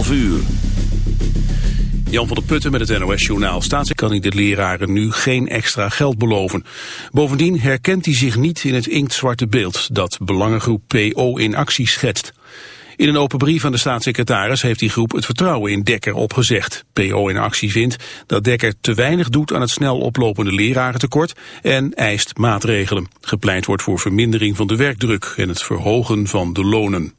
11 uur. Jan van der Putten met het NOS-journaal. De leraren nu geen extra geld beloven. Bovendien herkent hij zich niet in het inktzwarte beeld... dat belangengroep PO in actie schetst. In een open brief aan de staatssecretaris heeft die groep het vertrouwen in Dekker opgezegd. PO in actie vindt dat Dekker te weinig doet aan het snel oplopende lerarentekort en eist maatregelen. Gepleit wordt voor vermindering van de werkdruk en het verhogen van de lonen.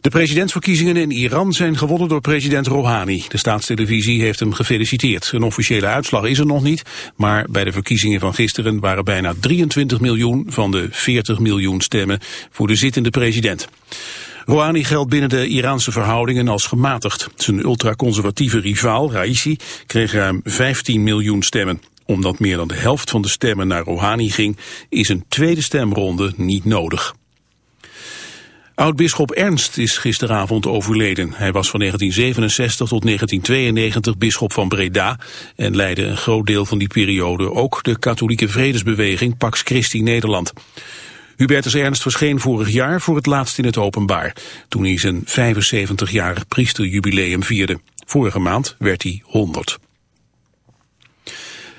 De presidentsverkiezingen in Iran zijn gewonnen door president Rouhani. De staatstelevisie heeft hem gefeliciteerd. Een officiële uitslag is er nog niet, maar bij de verkiezingen van gisteren waren bijna 23 miljoen van de 40 miljoen stemmen voor de zittende president. Rouhani geldt binnen de Iraanse verhoudingen als gematigd. Zijn ultraconservatieve rivaal, Raisi, kreeg ruim 15 miljoen stemmen. Omdat meer dan de helft van de stemmen naar Rouhani ging, is een tweede stemronde niet nodig. Oud-bisschop Ernst is gisteravond overleden. Hij was van 1967 tot 1992 bisschop van Breda en leidde een groot deel van die periode ook de katholieke vredesbeweging Pax Christi Nederland. Hubertus Ernst verscheen vorig jaar voor het laatst in het openbaar, toen hij zijn 75-jarig priesterjubileum vierde. Vorige maand werd hij 100.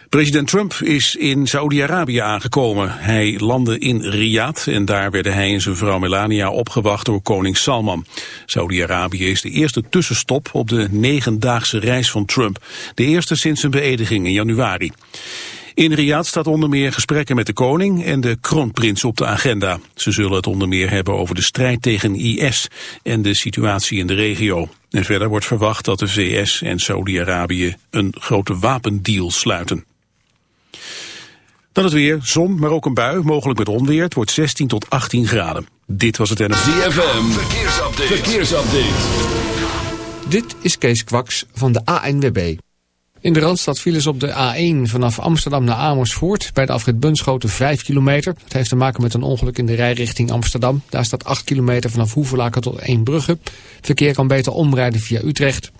President Trump is in Saoedi-Arabië aangekomen. Hij landde in Riyadh en daar werden hij en zijn vrouw Melania opgewacht door koning Salman. Saoedi-Arabië is de eerste tussenstop op de negendaagse reis van Trump. De eerste sinds zijn beëdiging in januari. In Riyadh staat onder meer gesprekken met de koning en de kroonprins op de agenda. Ze zullen het onder meer hebben over de strijd tegen IS en de situatie in de regio. En verder wordt verwacht dat de VS en Saudi-Arabië een grote wapendeal sluiten. Dan het weer, zon, maar ook een bui, mogelijk met onweer. Het wordt 16 tot 18 graden. Dit was het NFM. ZFM, verkeersupdate. verkeersupdate. Dit is Kees Kwaks van de ANWB. In de Randstad files op de A1 vanaf Amsterdam naar Amersfoort. Bij de afrit Bunschoten 5 kilometer. Het heeft te maken met een ongeluk in de rijrichting Amsterdam. Daar staat 8 kilometer vanaf Hoevelaken tot Eembrugge. Verkeer kan beter omrijden via Utrecht.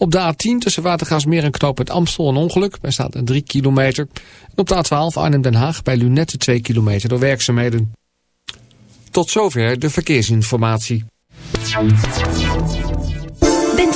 Op de A10 tussen Watergaasmeer en Knoop het Amstel een ongeluk. Daar staat 3 kilometer. En op de A12 Arnhem-Den Haag bij Lunette 2 kilometer door werkzaamheden. Tot zover de verkeersinformatie.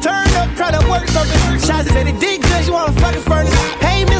turn up, try to work something. Shots said he did good, you wanna fucking furnace. Hey, Miss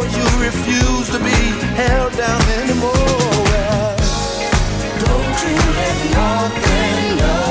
held down anymore. Well, don't you let nothing love.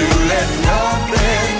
You let nothing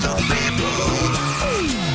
the people.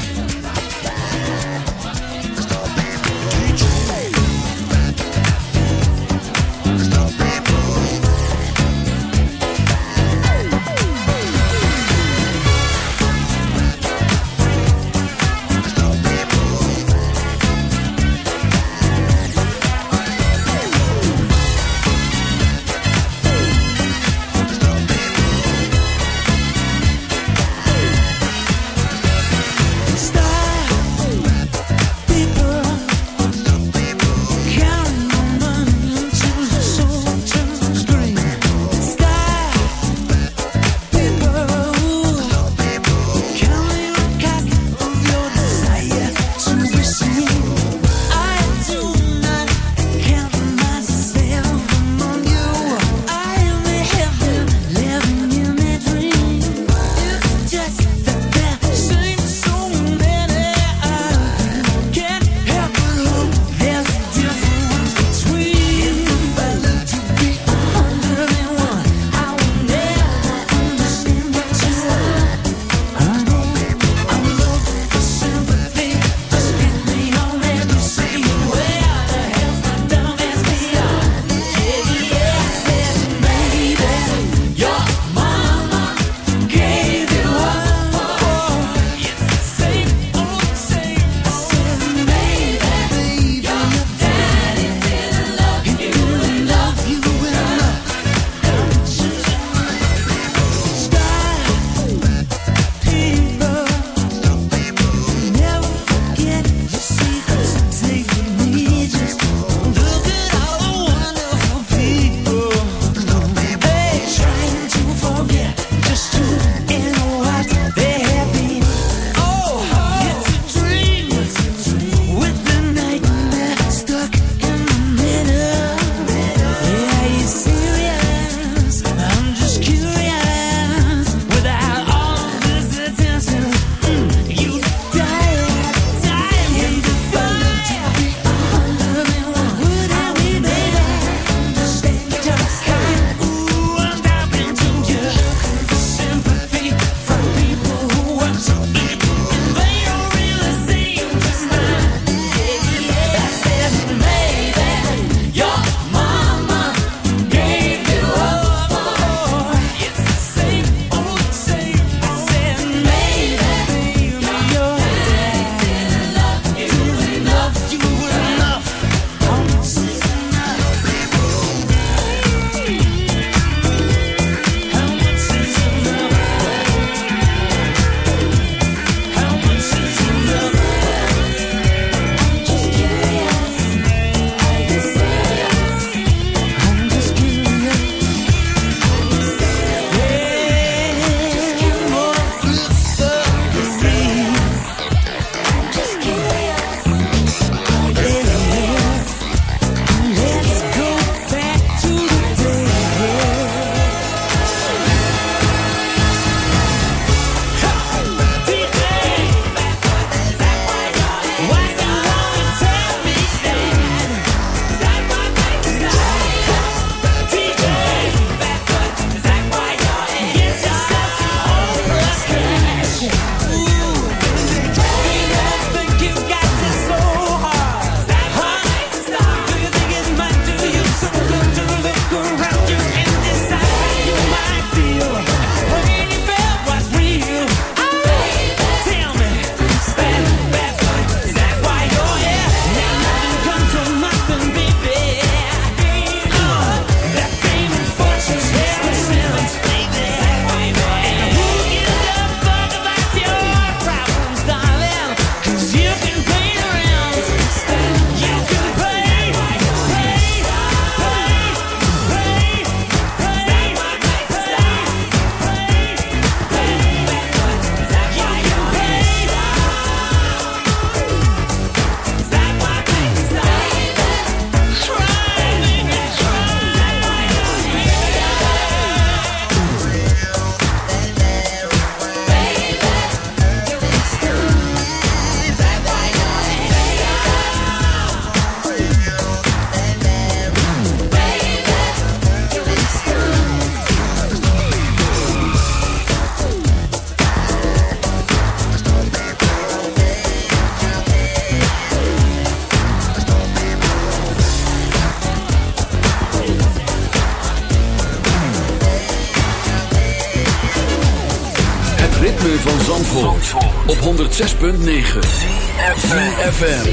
106.9 FM.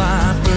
my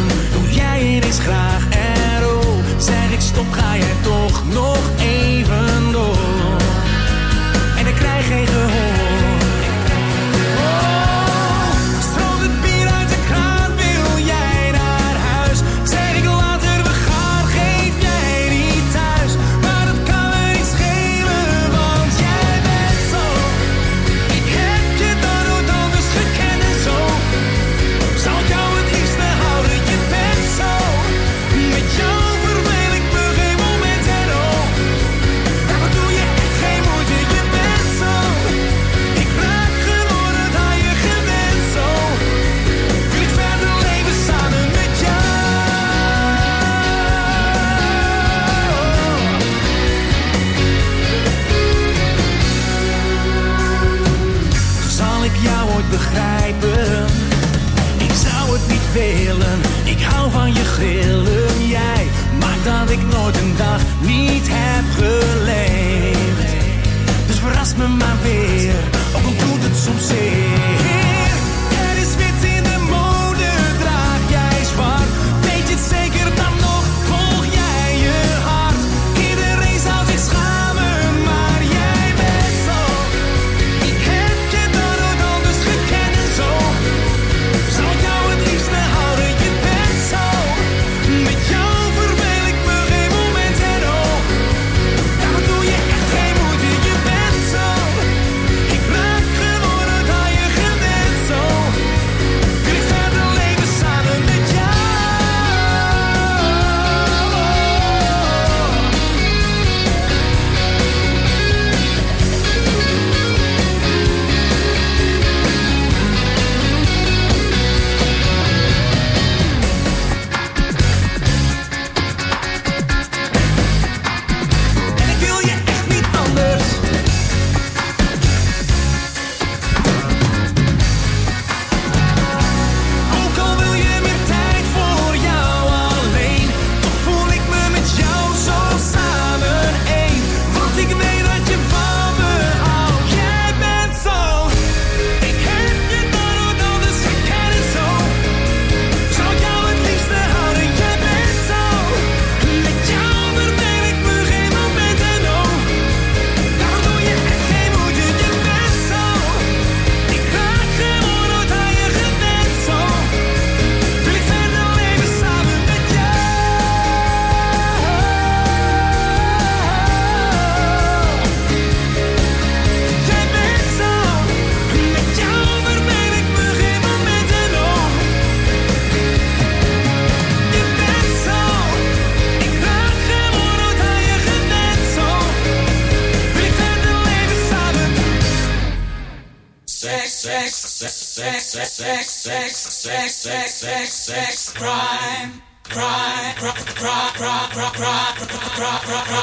rock, rock.